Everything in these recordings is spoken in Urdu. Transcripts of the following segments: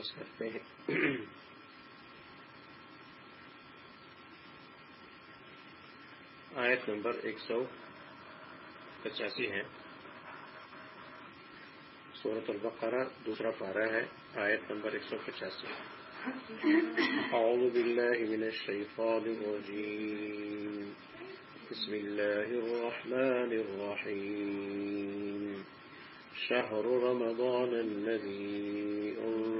آغاز کرتے ہیں۔ آیت نمبر ایک سو پچاسی ہے۔ سورت البقرہ، دوسرا پارہ ہے۔ آیت نمبر ایک سو پچاسی۔ أعوذ بالله من الشيطان الرجيم بسم الله الرحمن الرحيم شهر رمضان الذي أنزل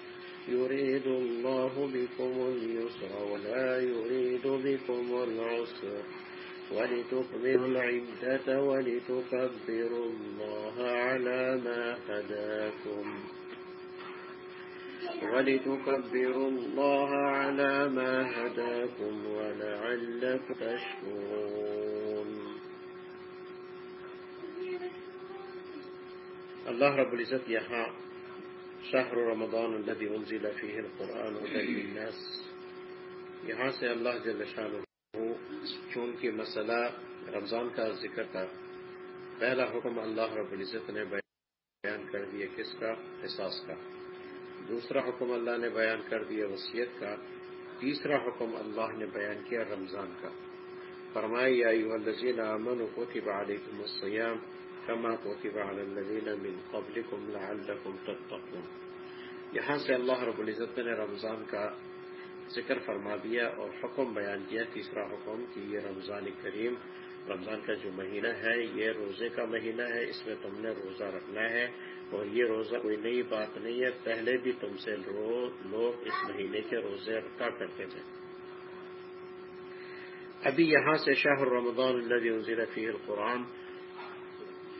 يريد الله بكم اليسر ولا يريد بكم العسر ولتكملوا العدة ولتكبروا الله على ما هداكم ولتكبروا الله على ما هداكم ولعلكم تشكرون. اللہ رب العزت یہاں شہر رمضان الذي انزل فيه القرآن هدى للناس. یہاں سے اللہ جل شانہ چونکہ مسئلہ رمضان کا ذکر تھا، پہلا حکم اللہ رب العزت نے بیان کر دیا کس کا؟ احساس کا۔ دوسرا حکم اللہ نے بیان کر دیا وصیت کا۔ تیسرا حکم اللہ نے بیان کیا رمضان کا۔ فرمایا، یا ایوہ الذین آمنوا کتب علیکم الصیام کما کتب علی الذین من قبلکم لعلکم تتقون۔ یہاں سے اللہ رب العزت نے رمضان کا ذکر فرما دیا اور حکم بیان کیا، تیسرا حکم کہ یہ رمضان کریم، رمضان کا جو مہینہ ہے، یہ روزے کا مہینہ ہے، اس میں تم نے روزہ رکھنا ہے اور یہ روزہ کوئی نئی بات نہیں ہے، پہلے بھی تم سے لوگ اس مہینے کے روزے رکھا کرتے تھے۔ ابھی یہاں سے شاہ رمضان اللہ انزل فیہ القرآن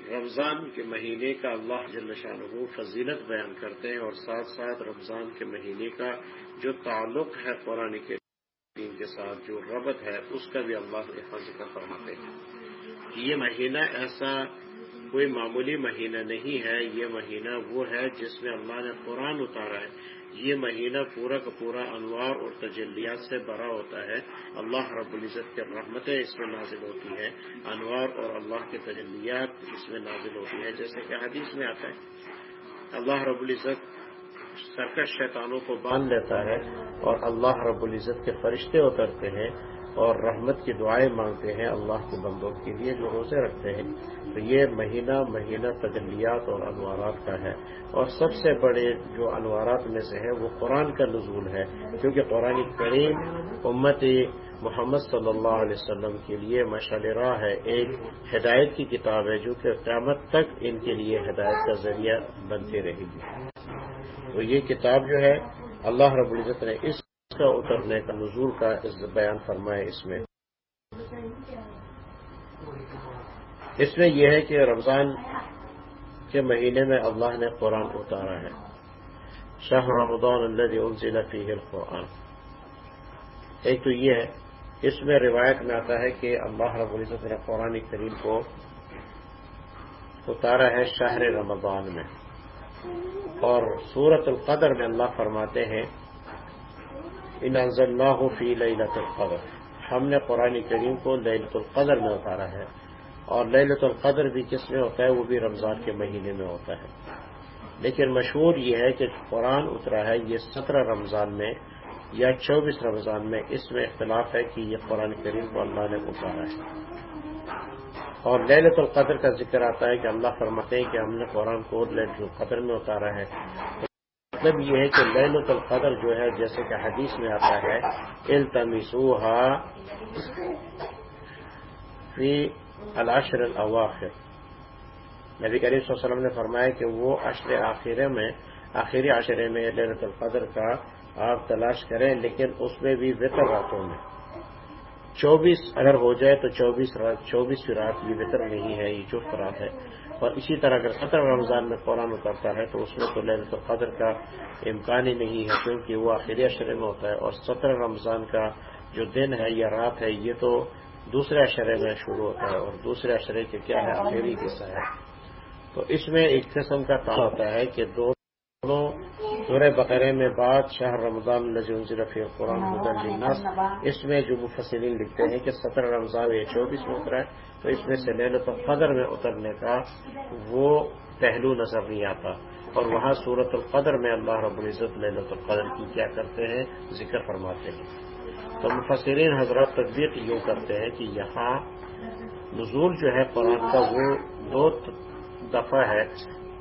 رمضان کے مہینے کا اللہ جل شاہ فضیلت بیان کرتے ہیں اور ساتھ ساتھ رمضان کے مہینے کا جو تعلق ہے قرآن کے دین کے ساتھ، جو ربط ہے، اس کا بھی اللہ یہاں ذکر فرماتے ہیں۔ یہ مہینہ ایسا کوئی معمولی مہینہ نہیں ہے، یہ مہینہ وہ ہے جس میں اللہ نے قرآن اتارا ہے۔ یہ مہینہ پورا کا پورا انوار اور تجلیات سے بھرا ہوتا ہے۔ اللہ رب العزت کی رحمتیں اس میں نازل ہوتی ہیں۔ انوار اور اللہ کے تجلیات اس میں نازل ہوتی ہے جیسے کہ حدیث میں آتا ہے۔ اللہ رب العزت سرکش شیطانوں کو باندھ لیتا ہے اور اللہ رب العزت کے فرشتے اترتے ہیں۔ اور رحمت کی دعائیں مانگتے ہیں اللہ کے بندوں کے لیے جو روزے رکھتے ہیں۔ تو یہ مہینہ مہینہ تجلیات اور انوارات کا ہے۔ اور سب سے بڑے جو انوارات میں سے ہے وہ قرآن کا نزول ہے۔ کیونکہ قرآن کریم امت محمد صلی اللہ علیہ وسلم کے لیے مشعل راہ ہے۔ ایک ہدایت کی کتاب ہے جو کہ قیامت تک ان کے لیے ہدایت کا ذریعہ بنتی رہے گی۔ تو یہ کتاب جو ہے اللہ رب العزت نے اس کا اترنے کا نزول کا بیان فرمایا اس میں۔ اس میں یہ ہے کہ رمضان کے مہینے میں اللہ نے قرآن اتارا ہے۔ شاہ رمضان اللہ انزل فیہ القرآن۔ ایک تو یہ ہے، اس میں روایت میں آتا ہے کہ اللہ رب العزت نے قرآن کریم کو اتارا ہے شہر رمضان میں۔ اور سورت القدر میں اللہ فرماتے ہیں ان فی للت القدر۔ ہم نے قرآن کریم کو للت القدر میں اتارا ہے اور للت القدر بھی کس میں ہوتا ہے وہ بھی رمضان کے مہینے میں ہوتا ہے۔ لیکن مشہور یہ ہے کہ قرآن اترا ہے یہ سترہ رمضان میں یا چوبیس رمضان میں، اس میں اختلاف ہے کہ یہ قرآن کریم کو اللہ نے اتارا ہے۔ اور للت القدر کا ذکر آتا ہے کہ اللہ فرماتے ہیں کہ ہم نے قرآن کو للت القدر میں اتارا ہے۔ مطلب یہ ہے کہ للت القدر جو ہے، جیسے کہ حدیث میں آتا ہے التمسوہا فی العشر الاواخر نبی کریم صلی اللہ علیہ وسلم نے فرمایا کہ وہ عشر آخرے میں، آخری عشرے میں للت القدر کا آپ تلاش کریں، لیکن اس میں بھی وطر راتوں میں۔ چوبیس اگر ہو جائے تو چوبیس رات چوبیس رات یہ وطر نہیں ہے، یہ چپ رات ہے۔ اور اسی طرح اگر سترہ رمضان میں قرآن اترتا ہے تو اس میں تو لہلت القدر کا امکان ہی نہیں ہے کیونکہ وہ آخری اشرے میں ہوتا ہے اور سترہ رمضان کا جو دن ہے یا رات ہے یہ تو دوسرے اشرے میں شروع ہوتا ہے اور دوسرے اشرے کے کیا ہے آخری قصہ ہے۔ تو اس میں ایک قسم کا کام ہوتا ہے کہ دو سورہ بقرے میں بعد شاہ رمضان رفیع قرآن الناس اس میں جو مفسرین لکھتے ہیں کہ سترہ رمضان یہ چوبیس میں اترا ہے، تو اس میں سے لہلت القدر میں اترنے کا وہ پہلو نظر نہیں آتا۔ اور وہاں صورت القدر میں اللہ رب العزت لہلت القدر کی کیا کرتے ہیں، ذکر فرماتے ہیں۔ تو مفسرین حضرات تدبیر یوں کرتے ہیں کہ یہاں نزول جو ہے قرآن کا وہ دو دفعہ ہے۔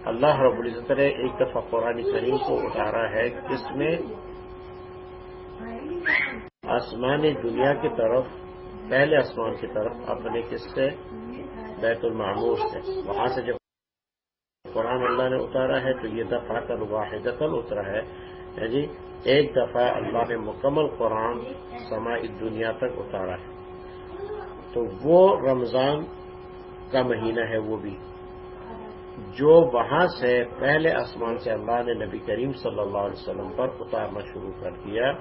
اللہ رب العزت نے ایک دفعہ قرآن کریم کو اتارا ہے جس میں آسمانی دنیا کی طرف، پہلے آسمان کی طرف اپنے قصے بیت المعمور سے۔ وہاں سے جب قرآن اللہ نے اتارا ہے تو یہ دفعہ کل واحد اترا ہے۔ ہاں جی ایک دفعہ اللہ نے مکمل قرآن سماعی دنیا تک اتارا ہے۔ تو وہ رمضان کا مہینہ ہے وہ بھی۔ جو وہاں سے پہلے آسمان سے اللہ نے نبی کریم صلی اللہ علیہ وسلم پر اتارنا شروع کر دیا،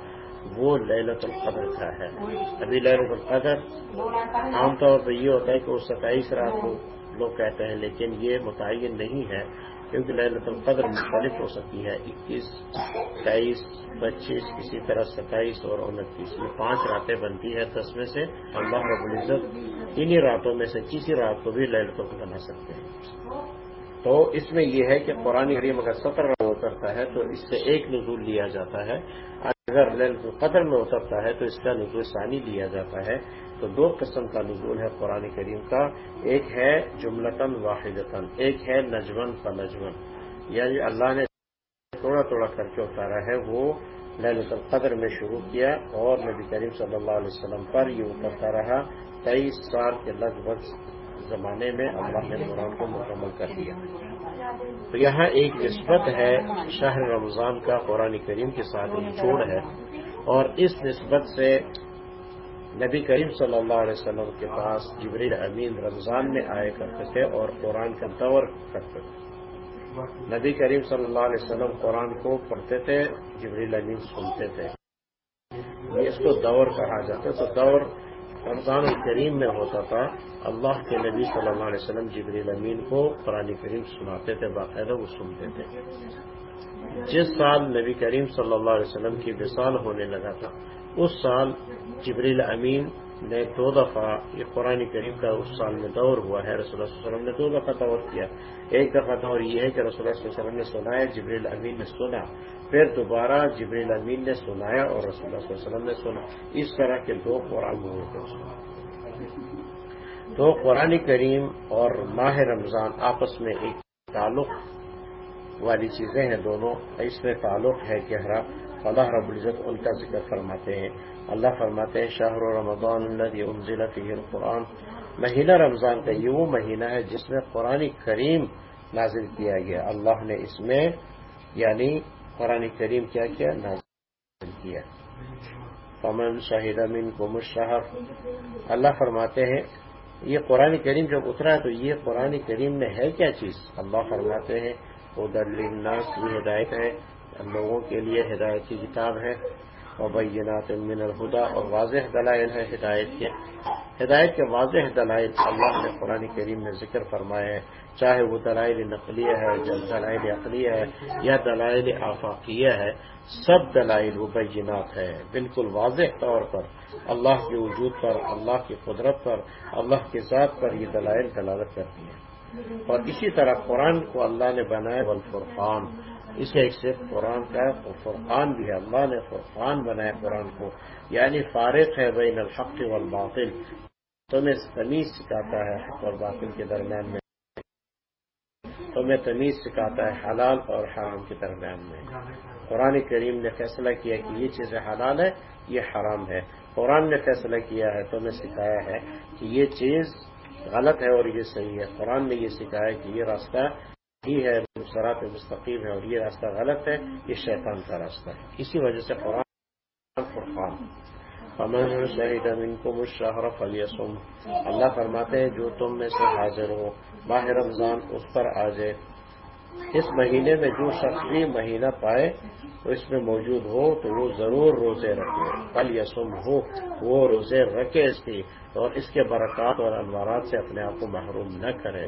وہ للت القدر کا ہے۔ ابھی للت القدر عام طور پر یہ ہوتا ہے کہ وہ ستائیس رات کو لوگ کہتے ہیں، لیکن یہ متعین نہیں ہے، کیونکہ للت القدر مختلف ہو سکتی ہے۔ اکیس تیئیس پچیس کسی طرح ستائیس اور انتیس۔ یہ پانچ راتیں بنتی ہے دس میں سے اللہ رب العزت انہی راتوں میں سے کسی رات کو بھی للت القدر بنا سکتے ہیں۔ تو اس میں یہ ہے کہ قرآن کریم اگر ستر اترتا ہے تو اس سے ایک نزول لیا جاتا ہے۔ اگر قدر میں اترتا ہے تو اس کا نزول ثانی لیا جاتا ہے۔ تو دو قسم کا نزول ہے قرآن کریم کا۔ ایک ہے جملتاً واحدتاً، ایک ہے نجمن کا نجمن یعنی اللہ نے تھوڑا تھوڑا کر کے اتارا ہے، وہ للت القدر میں شروع کیا اور نبی کریم صلی اللہ علیہ وسلم پر یہ اترتا رہا۔ تیئیس سال کے لگ بھگ زمانے میں اللہ نے قرآن کو مکمل کر دیا۔ تو یہاں ایک نسبت ہے شہر رمضان کا، قرآن کریم کے ساتھ ایک جوڑ ہے۔ اور اس نسبت سے نبی کریم صلی اللہ علیہ وسلم کے پاس جبریل امین رمضان میں آئے کرتے تھے اور قرآن کا دور کرتے تھے۔ نبی کریم صلی اللہ علیہ وسلم قرآن کو پڑھتے تھے، جبریل امین سنتے تھے۔ اس کو دور کہا جاتا تو دور رمضان الکریم میں ہوتا تھا، اللہ کے نبی صلی اللہ علیہ وسلم جبریل امین کو قرآن کریم سناتے تھے، باقاعدہ وہ سنتے تھے۔ جس سال نبی کریم صلی اللہ علیہ وسلم کی وصال ہونے لگا تھا، اس سال جبریل امین نے دو دفعہ یہ قرآن کریم کا اس سال میں دور ہوا ہے، رسول اللہ علیہ وسلم نے دو دفعہ دور کیا۔ ایک دفعہ دور یہ ہے کہ رسول اللہ علیہ وسلم نے سنایا، جبریل امین نے سنا۔ پھر دوبارہ جبریل امین نے سنایا اور رسول اللہ علیہ وسلم نے سنا۔ اس طرح کے دو قرآن ہوئے تھے تو قرآن کریم اور ماہ رمضان آپس میں ایک تعلق والی چیزیں ہیں دونوں۔ اس میں تعلق ہے گہرا اللہ رب العزت ان کا ذکر فرماتے ہیں۔ اللہ فرماتے ہیں شاہ رمضان اللہ انزل فی القرآن۔ مہینہ رمضان کا یہ وہ مہینہ ہے جس میں قرآن کریم نازل کیا گیا۔ اللہ نے اس میں یعنی قرآن کریم کیا کیا؟ نازل کیا۔ پمن شاہد امین کو مشہر اللہ فرماتے ہیں، یہ قرآن کریم جب اترا ہے تو یہ قرآن کریم میں ہے کیا چیز؟ اللہ فرماتے ہیں ادر الناس کی ہدایت ہے۔ لوگوں کے لیے ہدایت کی کتاب ہے۔ اور بینات من الہدا اور واضح دلائل ہے ہدایت کے۔ ہدایت کے واضح دلائل اللہ نے قرآن کریم میں ذکر فرمائے ہیں۔ چاہے وہ دلائل نقلیہ ہے دلائل عقلیہ ہے یا دلائل آفاقیہ ہے، سب دلائل وہ بینات ہے بالکل واضح طور پر اللہ کے وجود پر، اللہ کی قدرت پر، اللہ کے ذات پر یہ دلائل دلالت کرتی ہیں۔ اور اسی طرح قرآن کو اللہ نے بنایا والفرقان۔ اسے ایک صرف قرآن کا ہے فرقان بھی ہے۔ اللہ نے فرقان بنایا قرآن کو۔ یعنی فارغ ہے بین الحق والباطل۔ تمہیں تمیز سکھاتا ہے حق اور باطل کے درمیان میں۔ تمہیں تمیز سکھاتا ہے حلال اور حرام کے درمیان میں۔ قرآن کریم نے فیصلہ کیا کہ یہ چیزیں حلال ہے، یہ حرام ہے۔ قرآن نے فیصلہ کیا ہے، تمہیں سکھایا ہے کہ یہ چیز غلط ہے اور یہ صحیح ہے۔ قرآن نے یہ سکھایا کہ یہ راستہ ہی ہے سرات مستقیم ہے اور یہ راستہ غلط ہے، یہ شیطان کا راستہ ہے۔ اسی وجہ سے قرآن فرقان۔ امن شہید امین کو مشہر اللہ فرماتے ہیں، جو تم میں سے حاضر ہو، ماہ رمضان اس پر آ جائے۔ اس مہینے میں جو شخص بھی مہینہ پائے تو اس میں موجود ہو، تو وہ ضرور روزے رکھے۔ پل یسم ہو، وہ روزے رکھے اس کی۔ اور اس کے برکات اور انوارات سے اپنے آپ کو محروم نہ کرے۔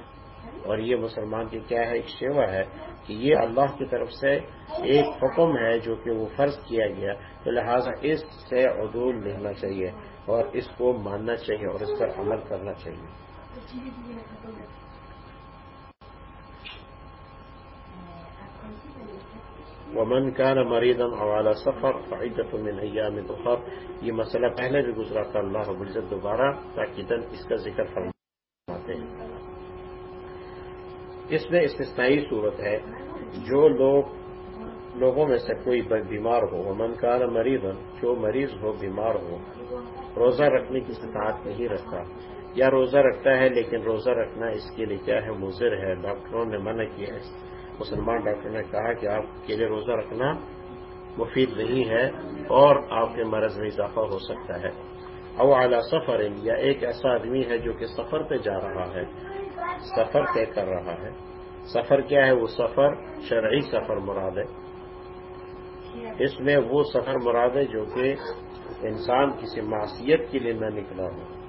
اور یہ مسلمان کی کیا ہے؟ ایک شیوا ہے کہ یہ اللہ کی طرف سے ایک حکم ہے جو کہ وہ فرض کیا گیا تو لہٰذا اس سے عدول لینا چاہیے اور اس کو ماننا چاہیے اور اس پر عمل کرنا چاہیے۔ ومن كان مريضا او على سفر فعدة من ايام اخر یہ مسئلہ پہلے بھی گزرا تھا، اللہ رب العزت دوبارہ تاکہ اس کا ذکر فرماتے ہیں۔ اس میں استثنائی صورت ہے جو لوگ لوگوں میں سے کوئی بیمار ہو۔ ومن کان مریض جو مریض ہو، بیمار ہو، روزہ رکھنے کی استطاعت نہیں رکھتا۔ یا روزہ رکھتا ہے، لیکن روزہ رکھنا اس کے لیے کیا ہے؟ مضر ہے۔ ڈاکٹروں نے منع کیا ہے۔ مسلمان ڈاکٹر نے کہا کہ آپ کے لیے روزہ رکھنا مفید نہیں ہے اور آپ کے مرض میں اضافہ ہو سکتا ہے۔ او اعلی سفر یا ایک ایسا آدمی ہے جو کہ سفر پہ جا رہا ہے۔ سفر طے کر رہا ہے۔ سفر کیا ہے؟ وہ سفر شرعی سفر مراد ہے۔ اس میں وہ سفر مراد ہے جو کہ انسان کسی معصیت کے لیے نہ نکلا ہو۔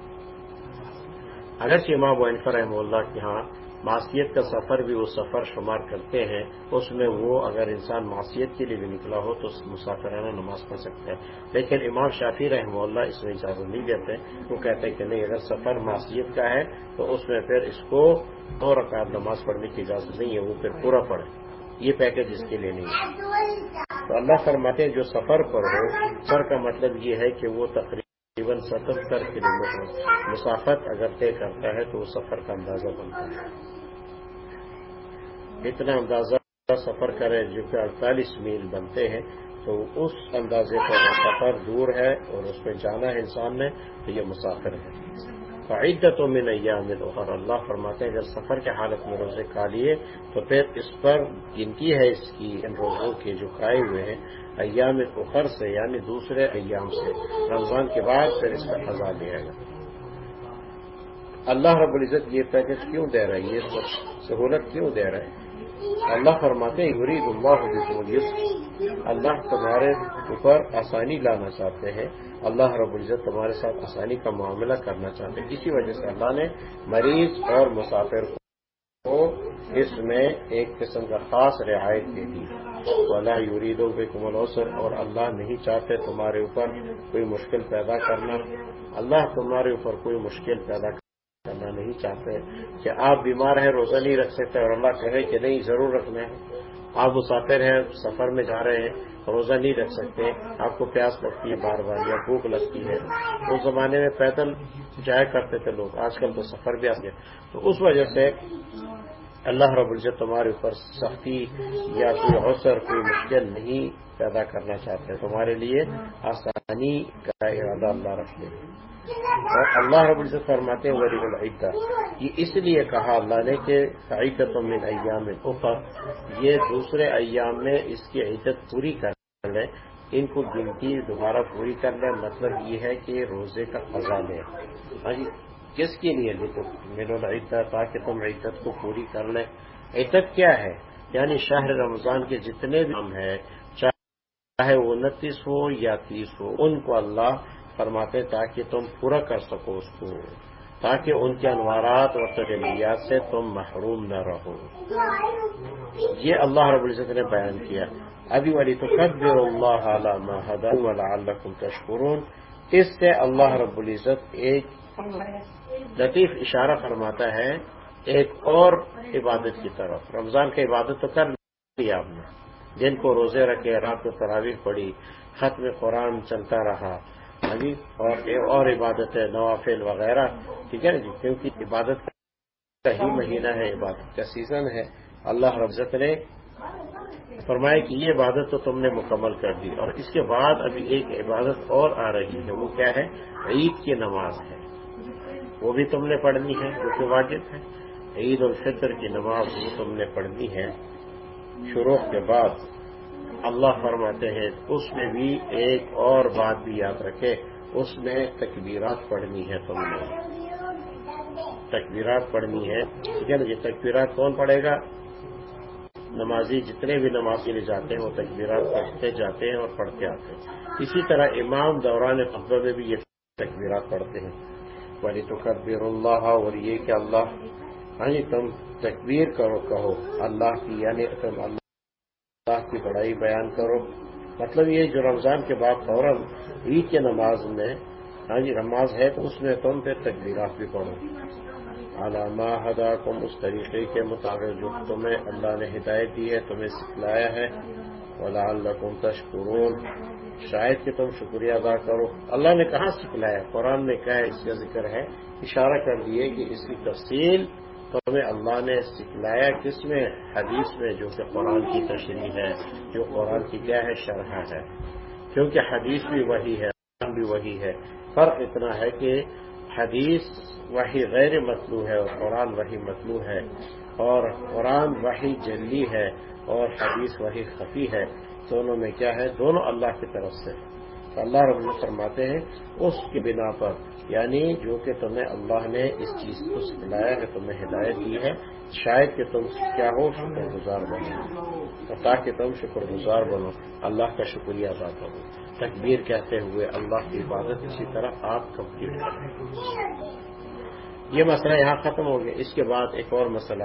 اگرچہ امام و انفر رحم اللہ کے ہاں معصیت کا سفر بھی وہ سفر شمار کرتے ہیں، اس میں وہ اگر انسان معصیت کے لیے بھی نکلا ہو تو مسافرانہ نماز پڑھ سکتا ہے۔ لیکن امام شافی رحمہ اللہ اس میں اجازت نہیں دیتے، وہ کہتے ہیں کہ نہیں، اگر سفر معصیت کا ہے تو اس میں پھر اس کو دو رکعت نماز پڑھنے کی اجازت نہیں ہے، وہ پھر پورا پڑے یہ پیکج اس کے لیے نہیں ہے۔ تو اللہ فرماتے ہیں جو سفر پر ہو سر کا مطلب یہ ہے کہ وہ تقریباً ستہتر کلو میٹر مسافت اگر طے کرتا ہے تو وہ سفر کا اندازہ بنتا ہے۔ اتنا اندازہ سفر کرے جو کہ اڑتالیس میل بنتے ہیں، تو اس اندازے پر سفر دور ہے اور اس میں جانا ہے انسان نے، تو یہ مسافر ہے۔ فعدتوں میں نیام آمد اور اللہ فرماتے ہیں، اگر سفر کے حالت میں روزے کھا لیے، تو پھر اس پر گنتی ہے اس کی ان روزوں کے جو کھائے ہوئے ہیں، ایام اخر سے یعنی دوسرے ایام سے۔ رمضان کے بعد پھر اس کا سزا لیا گا۔ اللہ رب العزت یہ پیکج کیوں دے رہا ہے؟ یہ سہولت کیوں دے رہا ہے؟ اللہ فرماتے ہیں یورید اللہ اللہ تمہارے اوپر آسانی لانا چاہتے ہیں. اللہ رب العزت تمہارے ساتھ آسانی کا معاملہ کرنا چاہتے ہیں. اسی وجہ سے اللہ نے مریض اور مسافر کو اس میں ایک قسم کا خاص رعایت دے دی. اللہ یورید و کمل اوسر اور اللہ نہیں چاہتے تمہارے اوپر کوئی مشکل پیدا کرنا. اللہ تمہارے اوپر کوئی مشکل پیدا کرنا نہیں چاہتے کہ آپ بیمار ہیں، روزہ نہیں رکھ سکتے اور اللہ کہے کہ نہیں، ضرور رکھنا ہے۔ آپ مسافر ہیں، سفر میں جا رہے ہیں، روزہ نہیں رکھ سکتے۔ آپ کو پیاس لگتی ہے بار بار یا بھوک لگتی ہے۔ اس زمانے میں پیدل جایا کرتے تھے لوگ، آج کل تو سفر بھی آ گیا۔ تو اس وجہ سے اللہ رب العزت تمہارے اوپر سختی یا کوئی اوسر کوئی مشکل نہیں پیدا کرنا چاہتے تمہارے لیے آسانی کا ارادہ اللہ رکھتے اور اللہ رب العزت فرماتے ہیں ولی العیدہ یہ اس لیے کہا اللہ نے کہ عیدت من ایام اخر یہ دوسرے ایام میں اس کی عیدت پوری کر لیں۔ ان کو گنتی دوبارہ پوری کر لیں۔ مطلب یہ ہے کہ روزے کا فضا لیں۔ ہاں جی کس کے لیے لکھو میرو تاکہ تم عیدت کو پوری کر لیں؟ عیدت کیا ہے؟ یعنی شہر رمضان کے جتنے بھی ہم ہیں، چاہے وہ انتیس ہو یا تیس ہو، ان کو اللہ فرماتے تاکہ تم پورا کر سکو اس کو، تاکہ ان کے انوارات اور تجلیات سے تم محروم نہ رہو۔ یہ اللہ رب العزت نے بیان کیا۔ ابھی والی تو کب اللہ علامہ تشکرون۔ اس سے اللہ رب العزت ایک لطیف اشارہ فرماتا ہے، ایک اور عبادت کی طرف۔ رمضان کی عبادت تو کر لیا آپ نے۔ جن کو روزے رکھے، رات کو تراویح پڑی ختم قرآن چلتا رہا۔ ہاں جی اور اور عبادت ہے، نوافل وغیرہ۔ ٹھیک ہے نا جی؟ کیونکہ عبادت کا ہی مہینہ ہے، عبادت کا سیزن ہے۔ اللہ رفظت نے فرمایا کہ یہ عبادت تو تم نے مکمل کر دی۔ اور اس کے بعد ابھی ایک عبادت اور آ رہی ہے۔ وہ کیا ہے؟ عید کی نماز ہے۔ وہ بھی تم نے پڑھنی ہے، جو کہ واجب ہے۔ عید الفطر کی نماز وہ تم نے پڑھنی ہے۔ شروع کے بعد اللہ فرماتے ہیں، اس میں بھی ایک اور بات بھی یاد رکھے، اس میں تکبیرات پڑھنی ہے تم نے۔ تکبیرات پڑھنی ہے۔ ٹھیک ہے نا یہ تکبیرات کون پڑھے گا؟ نمازی جتنے بھی نماز کے لیے جاتے ہیں، وہ تکبیرات پڑھتے جاتے ہیں اور پڑھتے آتے ہیں۔ اسی طرح امام دوران خطبہ میں بھی یہ تکبیرات پڑھتے ہیں۔ ولی تو کبیر اللہ اور یہ کہ اللہ ہاں جی تم تکبیر کرو، کہو۔ اللہ کی یعنی تم اللہ کی بڑائی بیان کرو۔ مطلب یہ جو رمضان کے بعد فوراً عید کے نماز میں ہاں جی نماز ہے تو اس میں تم پھر تکبیرات بھی پڑھو۔ علامہ ہدا کم اس طریقے کے مطابق جو تمہیں اللہ نے ہدایت دی ہے، تمہیں سکھلایا ہے۔ ولا اللہ کم تشکرون۔ شاید کہ تم شکریہ ادا کرو۔ اللہ نے کہاں سکھلایا؟ قرآن میں کیا ہے اس کا ذکر ہے، اشارہ کر دیے کہ اس کی تفصیل تمہیں اللہ نے سکھلایا کس میں؟ حدیث میں، جو کہ قرآن کی تشریح ہے، جو قرآن کی کیا ہے؟ شرح ہے۔ کیونکہ حدیث بھی وہی ہے، قرآن بھی وہی ہے۔ فرق اتنا ہے کہ حدیث وہی غیر مطلوع ہے اور قرآن وہی مطلوع ہے۔ اور قرآن وہی جلی ہے اور حدیث وہی خفی ہے۔ دونوں میں کیا ہے؟ دونوں اللہ کی طرف سے۔ تو اللہ رب فرماتے ہیں، اس کی بنا پر یعنی جو کہ تمہیں اللہ نے اس چیز کو سکھلایا کہ تمہیں ہدایت دی ہے، شاید کہ تم کیا ہو شکر گزار بنو تاکہ تم شکر گزار بنو، اللہ کا شکریہ ادا کرو۔ تکبیر کہتے ہوئے اللہ کی عبادت اسی طرح آپ کمپلیٹ کریں یہ مسئلہ یہاں ختم ہو گیا۔ اس کے بعد ایک اور مسئلہ۔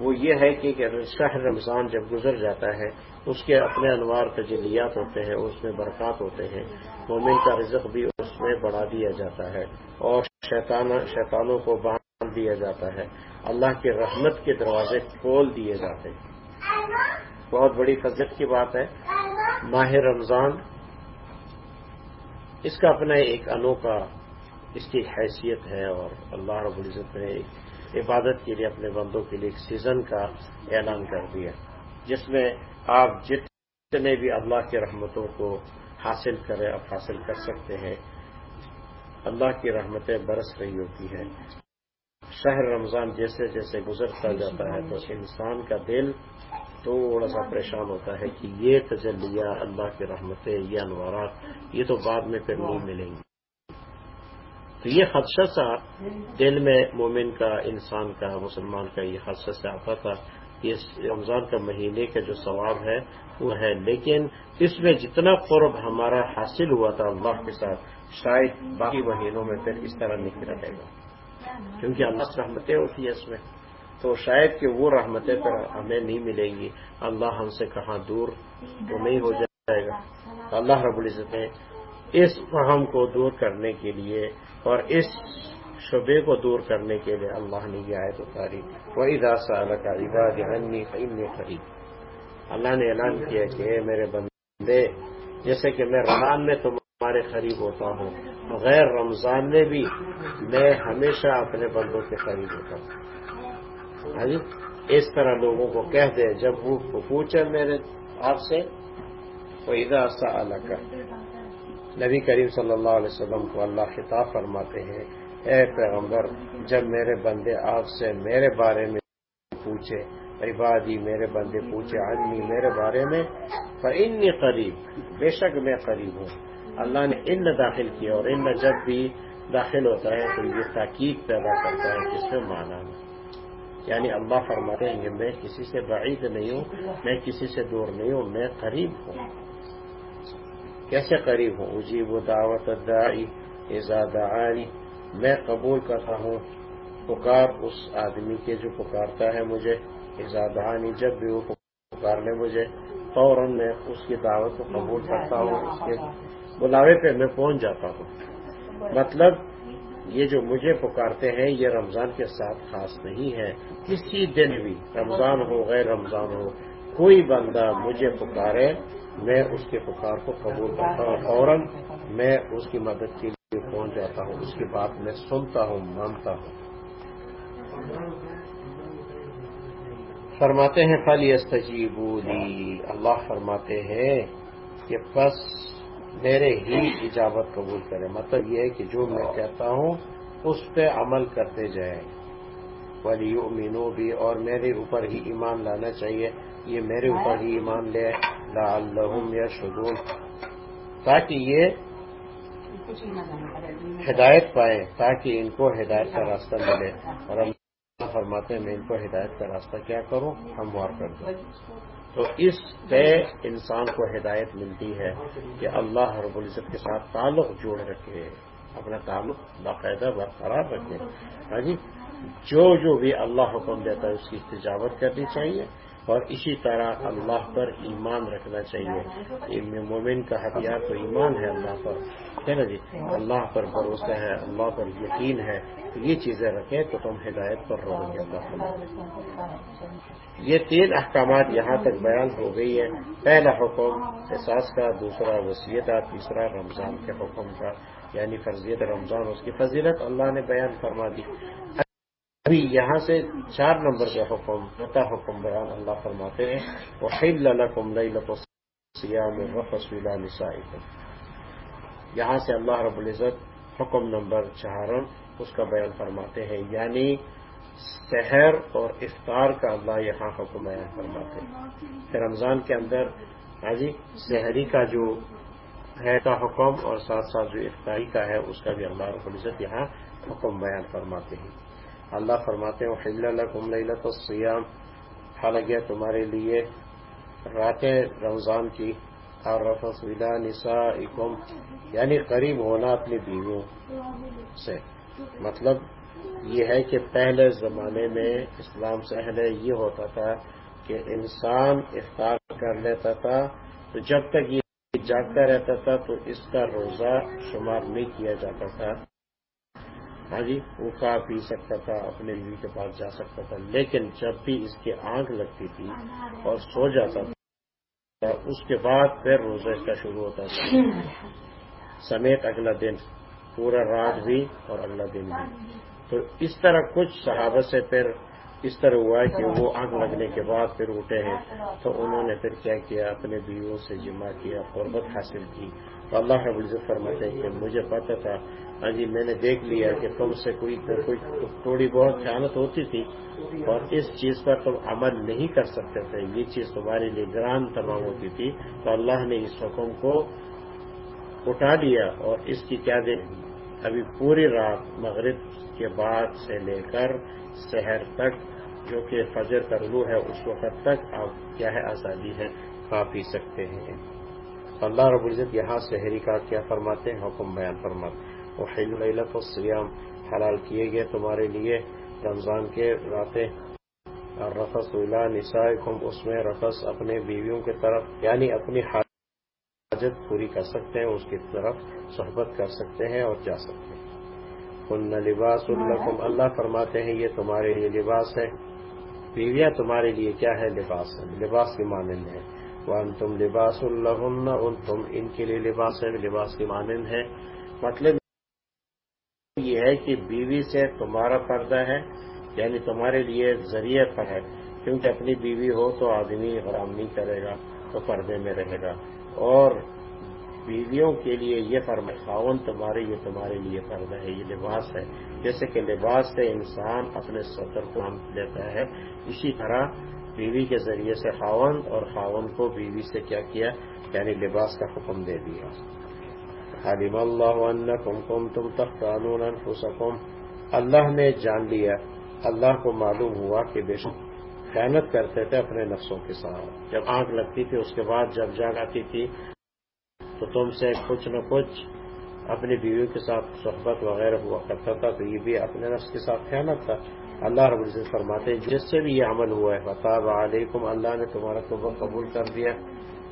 وہ یہ ہے کہ شہر رمضان جب گزر جاتا ہے اس کے اپنے انوار تجلیات ہوتے ہیں، اس میں برکات ہوتے ہیں۔ مومن کا رزق بھی اس میں بڑھا دیا جاتا ہے اور شیطانوں کو باندھ دیا جاتا ہے۔ اللہ کے رحمت کے دروازے کھول دیے جاتے ہیں۔ بہت بڑی فضلت کی بات ہے۔ ماہ رمضان، اس کا اپنا ایک انوکھا، اس کی حیثیت ہے اور اللہ رب العزت نے عبادت کے لیے اپنے بندوں کے لیے ایک سیزن کا اعلان کر دیا۔ جس میں آپ جتنے بھی اللہ کی رحمتوں کو حاصل کریں آپ حاصل کر سکتے ہیں، اللہ کی رحمتیں برس رہی ہوتی ہیں۔ شہر رمضان جیسے جیسے گزرتا جاتا ہے تو انسان کا دل تھوڑا سا پریشان ہوتا ہے کہ یہ تجلیہ اللہ کی رحمتیں، یہ انوارات، یہ تو بعد میں پھر نہیں ملیں گی۔ تو یہ خدشہ سا دل میں مومن کا، انسان کا، مسلمان کا یہ خدشہ سے آتا تھا۔ کہ رمضان کا مہینے کا جو ثواب ہے وہ ہے، لیکن اس میں جتنا قرب ہمارا حاصل ہوا تھا اللہ کے ساتھ، شاید باقی مہینوں میں پھر اس طرح نہیں رہے گا۔ کیونکہ اللہ رحمتیں ہوتی ہیں اس میں۔ تو شاید کہ وہ رحمتیں پھر ہمیں نہیں ملیں گی۔ اللہ ہم سے کہاں دور تو نہیں ہو جائے گا۔ اللہ رب العزت نے اس فہم کو دور کرنے کے لیے اور اس شبے کو دور کرنے کے لیے اللہ نے یہ آیت اتاری۔ وہی داسا اللہ کا عباد خرید اللہ نے اعلان کیا کہ میرے بندے، جیسے کہ میں رمضان میں تمہارے قریب ہوتا ہوں غیر رمضان میں بھی میں ہمیشہ اپنے بندوں کے قریب ہوتا ہوں۔ اس طرح لوگوں کو کہہ دے، جب وہ پوچھے میرے آپ سے وہ سا اللہ کا نبی کریم صلی اللہ علیہ وسلم کو اللہ خطاب فرماتے ہیں اے پیغمبر، جب میرے بندے آپ سے میرے بارے میں پوچھے، عبادی میرے بندے پوچھے آدمی میرے بارے میں ان قریب، بے شک میں قریب ہوں۔ اللہ نے ان داخل کیا اور ان جب بھی داخل ہوتا ہے تو یہ تاکید پیدا کرتا ہے جس میں مانا یعنی اللہ فرماتے ہیں کہ میں کسی سے بعید نہیں ہوں، میں کسی سے دور نہیں ہوں، میں قریب ہوں۔ کیسے قریب ہوں؟ جی وہ دعوت دائی دعانی میں قبول کرتا ہوں، پکار اس آدمی کے جو پکارتا ہے مجھے ایزادانی جب بھی وہ پکار لے مجھے، فوراً میں اس کی دعوت کو قبول کرتا ہوں، اس کے بلاوے پہ میں پہنچ جاتا ہوں۔ مطلب یہ جو مجھے پکارتے ہیں، یہ رمضان کے ساتھ خاص نہیں ہے۔ کسی دن بھی رمضان ہو، غیر رمضان ہو، کوئی بندہ مجھے پکارے، میں اس کے پکار کو قبول کرتا ہوں، فوراً میں اس کی مدد کے لیے پہنچ جاتا ہوں۔ اس کی بات میں سنتا ہوں، مانتا ہوں۔ فرماتے ہیں فلی استجیبولی اللہ فرماتے ہیں کہ بس میرے ہی اجابت قبول کرے مطلب یہ ہے کہ جو میں کہتا ہوں، اس پہ عمل کرتے جائیں۔ ولی مینو بھی اور میرے اوپر ہی ایمان لانا چاہیے۔ یہ میرے اوپر ہی ایمان لے۔ لعلہم یا شدون تاکہ یہ ہدایت پائیں تاکہ ان کو ہدایت کا راستہ ملے۔ اور اللہ فرماتے ہیں، میں ان کو ہدایت کا راستہ کیا کروں؟ ہموار کر دوں تو اس سے انسان کو ہدایت ملتی ہے کہ اللہ رب العزت کے ساتھ تعلق جوڑ رکھے، اپنا تعلق باقاعدہ برقرار رکھے۔ ہاں جی جو جو بھی اللہ حکم دیتا ہے، اس کی استجابت کرنی چاہیے۔ اور اسی طرح اللہ پر ایمان رکھنا چاہیے۔ مومن کا ہتھیار تو ایمان ہے اللہ پر۔ ہے نا جی؟ اللہ پر بھروسہ ہے، اللہ پر یقین ہے۔ یہ چیزیں رکھیں تو تم ہدایت پر رہو گے اللہ یہ تین احکامات یہاں تک بیان ہو گئی ہے پہلا حکم احساس کا، دوسرا وسیعت تیسرا رمضان کے حکم کا۔ یعنی فرضیت رمضان، اس کی فضیلت اللہ نے بیان فرما دی۔ ابھی یہاں سے چار نمبر کا حکم نتا حکم بیان اللہ فرماتے ہیں وہ خل سیام وفصیلا نسائی یہاں سے اللہ رب العزت حکم نمبر چارم اس کا بیان فرماتے ہیں یعنی سحر اور افطار کا اللہ یہاں حکم بیان فرماتے ہیں۔ پھر رمضان کے اندر ہاں جی سحری کا جو ہے کا حکم اور ساتھ ساتھ جو افطاری کا ہے، اس کا بھی اللہ رب العزت یہاں حکم بیان فرماتے ہیں۔ اللہ فرماتے ہیں حل الحم لت السیام حالانکہ تمہارے لیے راتیں رمضان کی اور رفس ولا نسا یعنی قریب ہونا اپنی بیویوں سے۔ مطلب یہ ہے کہ پہلے زمانے میں اسلام سے پہلے یہ ہوتا تھا کہ انسان افطار کر لیتا تھا، تو جب تک یہ جاگتا رہتا تھا، تو اس کا روزہ شمار نہیں کیا جاتا تھا۔ ہاں جی وہ کھا پی سکتا تھا، اپنے بیوی کے پاس جا سکتا تھا، لیکن جب بھی اس کی آنکھ لگتی تھی اور سو جاتا تھا، اس کے بعد پھر روزہ اس کا شروع ہوتا تھا۔ سمیت اگلا دن، پورا رات بھی اور اگلا دن بھی۔ تو اس طرح کچھ صحابت سے پھر اس طرح ہوا ہے کہ وہ آگ لگنے کے بعد پھر اٹھے ہیں۔ تو انہوں نے پھر کیا کیا، اپنے بیویوں سے جمع کیا، قربت حاصل کی۔ تو اللہ رب العزت فرماتے ہیں کہ مجھے پتا تھا ہاں جی میں نے دیکھ لیا کہ تم سے کوئی کوئی تھوڑی بہت خیانت ہوتی تھی اور اس چیز پر تم عمل نہیں کر سکتے تھے۔ یہ چیز تمہارے لیے گران تمام ہوتی تھی۔ تو اللہ نے اس حکم کو اٹھا دیا اور اس کی کیا دے؟ ابھی پوری رات مغرب کے بعد سے لے کر شہر تک جو کہ فجر کرلو ہے، اس وقت تک آپ کیا ہے، آزادی ہے، کھا پی سکتے ہیں۔ اللہ رب العزت یہاں شہری کا کیا فرماتے ہیں، حکم بیان فرماتے ہیں۔ وہ حلت السیام حلال کیے گئے تمہارے لیے رمضان کے راتیں۔ اور رفس ولا نسا اس میں رفس اپنے بیویوں کی طرف یعنی اپنی حاجت پوری کر سکتے ہیں، اس کی طرف صحبت کر سکتے ہیں اور جا سکتے ہیں۔ کن لباس الکم اللہ فرماتے ہیں یہ تمہارے لیے لباس ہے۔ بیویاں تمہارے لیے کیا ہے؟ لباس ہے۔ لباس کی مانند ہے۔ ون تم لباس اللہ تم ان کے لیے لباس ہے۔ لباس کی مانند ہے۔ مطلب یہ ہے کہ بیوی سے تمہارا پردہ ہے یعنی تمہارے لیے ذریعہ پر ہے۔ کیونکہ اپنی بیوی ہو تو آدمی حرام نہیں کرے گا، تو پردے میں رہے گا۔ اور بیویوں کے لیے یہ فرم خاون تمہارے، یہ تمہارے لیے فرد ہے، یہ لباس ہے۔ جیسے کہ لباس سے انسان اپنے سطر کو ہم لیتا ہے، اسی طرح بیوی کے ذریعے سے خاون اور خاون کو بیوی سے کیا کیا یعنی لباس کا حکم دے دیا۔ حلیم اللہ کم تم تک قانون اللہ نے جان لیا، اللہ کو معلوم ہوا کہ بے شک خیانت کرتے تھے اپنے نفسوں کے ساتھ۔ جب آنکھ لگتی تھی، اس کے بعد جب جاگ آتی تھی، تو تم سے کچھ نہ کچھ اپنی بیویوں کے ساتھ صحبت وغیرہ ہوا کرتا تھا۔ تو یہ بھی اپنے نفس کے ساتھ خیانت تھا۔ اللہ رب العزت فرماتے ہیں، جس سے بھی یہ عمل ہوا ہے فتح علیکم، اللہ نے تمہارا توبہ قبول کر دیا۔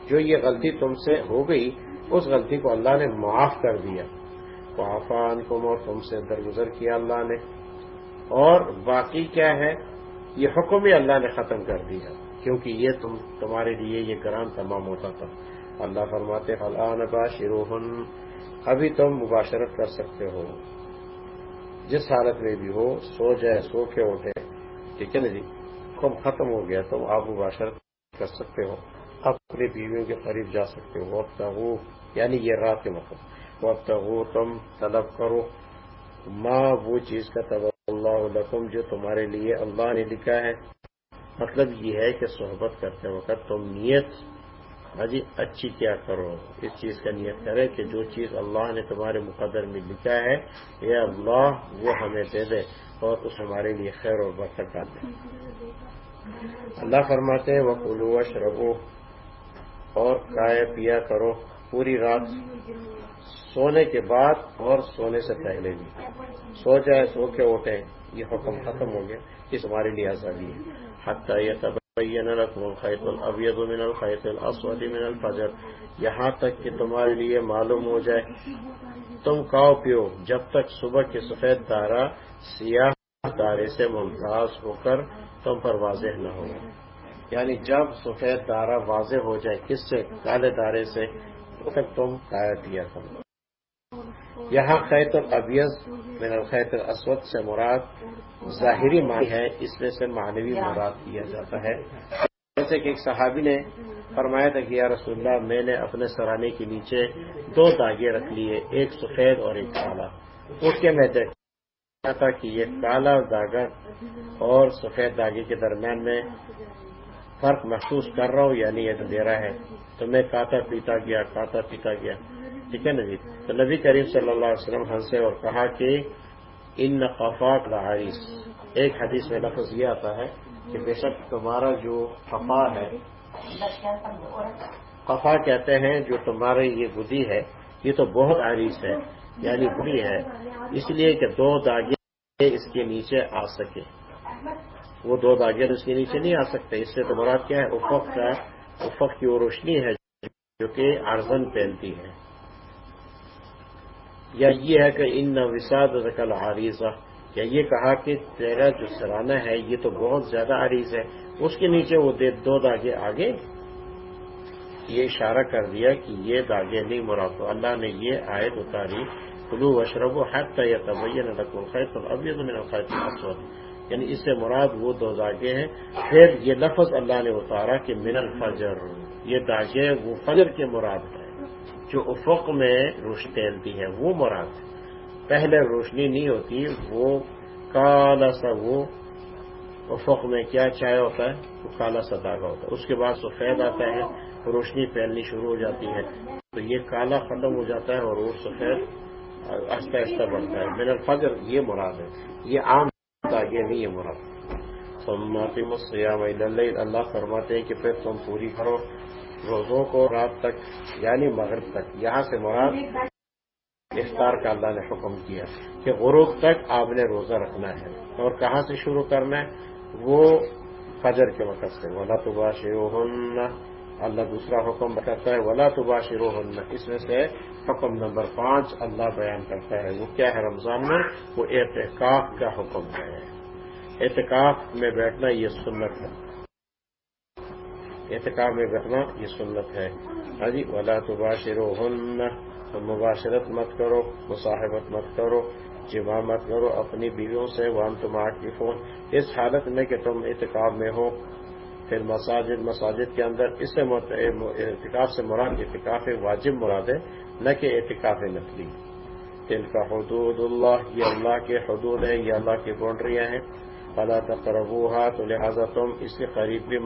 جو یہ غلطی تم سے ہو گئی اس غلطی کو اللہ نے معاف کر دیا۔ وافان کم اور تم سے درگزر کیا اللہ نے۔ اور باقی کیا ہے؟ یہ حکم ہی اللہ نے ختم کر دیا، کیونکہ یہ تم تمہارے لیے یہ گران تمام ہوتا تھا۔ اللہ فرماتے فلان باشروہن ابھی تم مباشرت کر سکتے ہو۔ جس حالت میں بھی ہو، سو جائے، سو کے اٹھے۔ ٹھیک ہے نا جی کم ختم ہو گیا، تم آپ مباشرت کر سکتے ہو۔ اپنی بیویوں کے قریب جا سکتے ہو۔ اب یعنی یہ رات کے مطلب وہ تم طلب کرو۔ ماں وہ چیز کا طلب اللہ علکم جو تمہارے لیے اللہ نے لکھا ہے۔ مطلب یہ ہے کہ صحبت کرتے وقت تم نیت ہاں جی اچھی کیا کرو۔ اس چیز کا نیت کرے کہ جو چیز اللہ نے تمہارے مقدر میں لکھا ہے یہ اللہ، وہ ہمیں دے دے اور اس ہمارے لیے خیر اور برکت ڈال دے اللہ فرماتے ہیں وہ کلو شربو اور کھائے پیا کرو پوری رات۔ سونے کے بعد اور سونے سے پہلے بھی۔ سو جائے سو کے اٹھے۔ یہ حکم ختم ہو گیا۔ اس ہمارے لیے آزادی ہے۔ حتیٰ یہ تبین لكم الخيط من الخيط الاسود من الفجر۔ یہاں تک کہ تمہارے لیے معلوم ہو جائے۔ تم کاؤ پیو۔ جب تک صبح کے سفید دارا سیاہ دارے سے ممتاز ہو کر تم پر واضح نہ ہو۔ یعنی جب سفید دارا واضح ہو جائے کس سے؟ کالے دارے سے۔ تو تک تم کایا پیا کرو۔ یہاں خیت الابیض من الخیت الاسود سے مراد ظاہری معنی ہے، اس میں سے معنوی مراد کیا جاتا ہے۔ جیسے کہ ایک صحابی نے فرمایا تھا کہ یا رسول اللہ، میں نے اپنے سرانے کے نیچے دو داغے رکھ لیے، ایک سفید اور ایک کالا۔ اس کے میں دیکھا تھا کہ یہ کالا داغا اور سفید داغے کے درمیان میں فرق محسوس کر رہا ہوں یعنی یہ دے رہا ہے۔ تو میں کاتا پیتا گیا، کاتا پیتا گیا۔ ٹھیک ہے نا جی؟ تو نبی کریم صلی اللہ علیہ وسلم ہنسے اور کہا کہ ان نقافات لعریس ایک حدیث میں لفظ یہ آتا ہے کہ بے شک تمہارا جو قفا ہے قفا کہتے ہیں جو تمہارے یہ بدی ہے، یہ تو بہت عریض ہے یعنی بری ہے۔ اس لیے کہ دو داغے اس کے نیچے آ سکے۔ وہ دو داغے اس کے نیچے نہیں آ سکتے۔ اس سے تو مراد کیا ہے؟ افق کا افق کی وہ روشنی ہے جو کہ ارزن پہنتی ہے۔ یا یہ ہے کہ ان وساد رقل عریضہ یا یہ کہا کہ تیرا جو سرانہ ہے، یہ تو بہت زیادہ عریض ہے۔ اس کے نیچے وہ دو داغے آگے۔ یہ اشارہ کر دیا کہ یہ داغے نہیں، مراد اللہ نے یہ آیت اتاری۔ کلو وشرب و حد یا طبین الخیت اب یہ تو میرا خیت یعنی اس سے مراد وہ دو داغے ہیں۔ پھر یہ لفظ اللہ نے اتارا کہ من الفجر، یہ داغے وہ فجر کے مراد ہے جو افق میں روشنی پھیلتی ہے وہ مراد پہلے روشنی نہیں ہوتی، وہ کالا سا وہ افق میں کیا چائے ہوتا ہے؟ وہ کالا سا داغا ہوتا ہے۔ اس کے بعد سفید آتا ہے، روشنی پھیلنی شروع ہو جاتی ہے۔ تو یہ کالا ختم ہو جاتا ہے اور وہ سفید آہستہ آہستہ بڑھتا ہے۔ میرا فجر یہ مراد ہے۔ یہ عام داغے نہیں ہے مراد. سماتی مسیام اللہ فرماتے ہیں کہ پھر تم پوری کرو روزوں کو رات تک یعنی مغرب تک، یہاں سے مراد افطار کا اللہ نے حکم کیا کہ غروب تک آپ نے روزہ رکھنا ہے۔ اور کہاں سے شروع کرنا ہے؟ وہ فجر کے وقت سے۔ ولا تبا شروح اللہ دوسرا حکم کرتا ہے، ولا تبا شروح اس میں سے حکم نمبر پانچ اللہ بیان کرتا ہے۔ وہ کیا ہے رمضان میں؟ وہ احتکاف کا حکم ہے۔ احتکاف میں بیٹھنا یہ سنت ہے۔ احتکاب میں بیٹھنا یہ سنت ہے۔ ہاں جی ولا تباشر ہن مباشرت مت کرو، مصاحبت مت کرو، جمع مت کرو اپنی بیویوں سے وان تم کی اس حالت میں کہ تم احتکاب میں ہو۔ پھر مساجد مساجد کے اندر اس سے احتکاب سے مراد احتکاف واجب مراد ہے، نہ کہ احتکاف نقلی دل کا حدود اللہ، یہ اللہ کے حدود ہیں، یہ اللہ کی باؤنڈریاں ہیں۔ فلا تقربوها، تو لہذا تم اس کے قریب بھی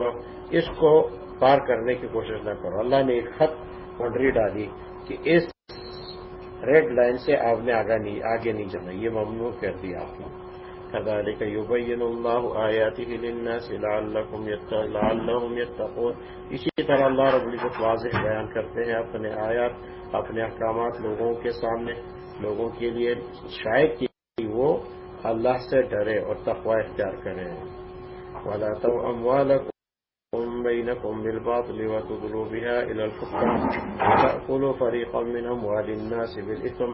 اس کو پار کرنے کی کوشش نہ کرو۔ اللہ نے ایک خط باؤنڈری ڈالی کہ اس ریڈ لائن سے آپ نے آگے نہیں جانا، یہ ممنوع کر دیا آپ نے۔ كذلك يبين الله آياته للناس لعلهم لعلهم يتقون. اسی طرح اللہ رب العزت واضح بیان کرتے ہیں اپنے آیات، اپنے احکامات لوگوں کے سامنے، لوگوں کے لیے شاید کہ وہ اللہ سے ڈرے اور تقوی اختیار کریں ولا تو اموالكم بينكم بالباطل وتدلوا بها إلى الحكام وتأكلوا فريقا من أموال الناس بالإثم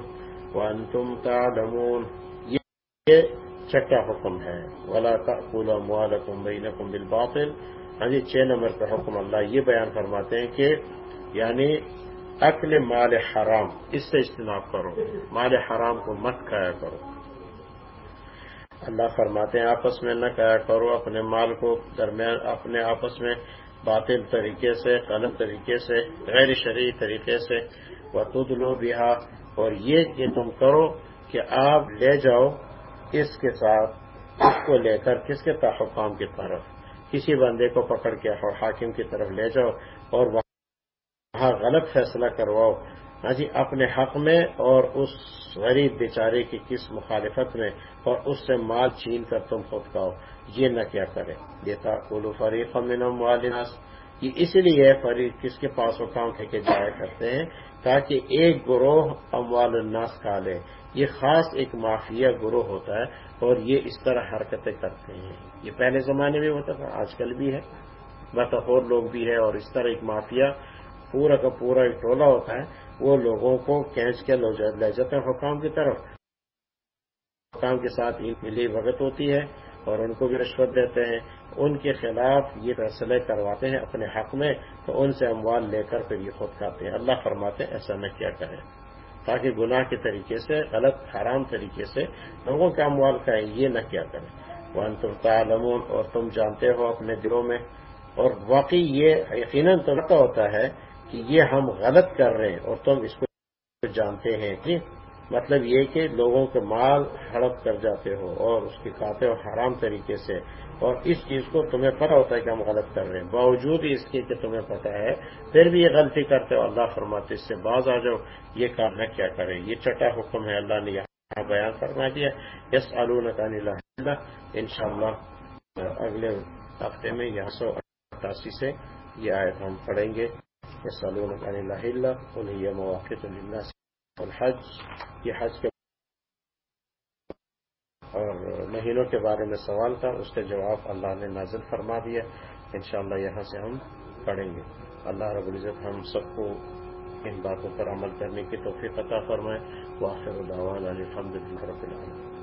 وأنتم تعلمون۔ یہ چھٹا حکم ہے؟ ولا تأكلوا أموالكم بينكم بالباطل۔ ہاں جی چھ نمبر کا حکم اللہ یہ بیان فرماتے ہیں کہ یعنی اکل مال حرام، اس سے اجتناب کرو۔ مال حرام کو مت کھایا کرو۔ اللہ فرماتے ہیں، آپس میں نہ کہا کرو، اپنے مال کو درمیان، اپنے آپس میں باطل طریقے سے، غلط طریقے سے، غیر شرعی طریقے سے۔ وطود لو اور یہ کہ تم کرو کہ آپ لے جاؤ اس کے ساتھ اس کو لے کر کس کے تحقام کی طرف؟ کسی بندے کو پکڑ کے حاکم کی طرف لے جاؤ اور وہاں غلط فیصلہ کرواؤ۔ ہاں جی اپنے حق میں اور اس غریب بیچارے کی کس مخالفت میں اور اس سے مال چھین کر تم خود کہو یہ نہ کیا کرے یہ تھا کولو فریق منم والناس یہ اس لیے فریق کس کے پاس وہ کام جایا کرتے ہیں تاکہ ایک گروہ اموال الناس کھا لے یہ خاص ایک مافیا گروہ ہوتا ہے اور یہ اس طرح حرکتیں کرتے ہیں۔ یہ پہلے زمانے میں ہوتا تھا، آج کل بھی ہے۔ بطور لوگ بھی ہے اور اس طرح ایک مافیا پورا کا پورا ایک ٹولہ ہوتا ہے۔ وہ لوگوں کو کینچ کے لے جاتے ہیں، حکام کی طرف۔ حکام کے ساتھ ملی بھگت ہوتی ہے۔ اور ان کو بھی رشوت دیتے ہیں، ان کے خلاف یہ فیصلے کرواتے ہیں اپنے حق میں، تو ان سے اموال لے کر پھر یہ خود کھاتے ہیں۔ اللہ فرماتے ہیں، ایسا نہ کیا کریں۔ تاکہ گناہ کے طریقے سے، غلط، حرام طریقے سے لوگوں کے اموال کا یہ نہ کیا کریں۔ وہ تم تعلمون، اور تم جانتے ہو اپنے دلوں میں۔ اور واقعی یہ یقیناً تو ہوتا ہے کہ یہ ہم غلط کر رہے ہیں اور تم اس کو جانتے ہیں۔ جی مطلب یہ کہ لوگوں کے مال ہڑپ کر جاتے ہو اور اس کے کھاتے ہو حرام طریقے سے اور اس چیز کو تمہیں پتا ہوتا ہے کہ ہم غلط کر رہے ہیں۔ باوجود اس کے کہ تمہیں پتا ہے، پھر بھی یہ غلطی کرتے ہو، اللہ فرماتے اس سے باز آ جاؤ، یہ کام نہ کیا کریں۔ یہ چٹا حکم ہے، اللہ نے یہاں بیان فرما دیا۔ یس علون اللہ ان شاء اللہ اگلے ہفتے میں یہاں سو اٹھاسی سے یہ آیت ہم پڑھیں گے۔ يسألونك عن الأهلة قل هي مواقف یہ حج کے اور مہینوں کے بارے میں سوال تھا، اس کا جواب اللہ نے نازل فرما دیا۔ انشاءاللہ یہاں سے ہم پڑھیں گے۔ اللہ رب العزت ہم سب کو ان باتوں پر عمل کرنے کی توفیق عطا فرمائے۔ واخر الدعوان علی الحمد للہ رب العالمین۔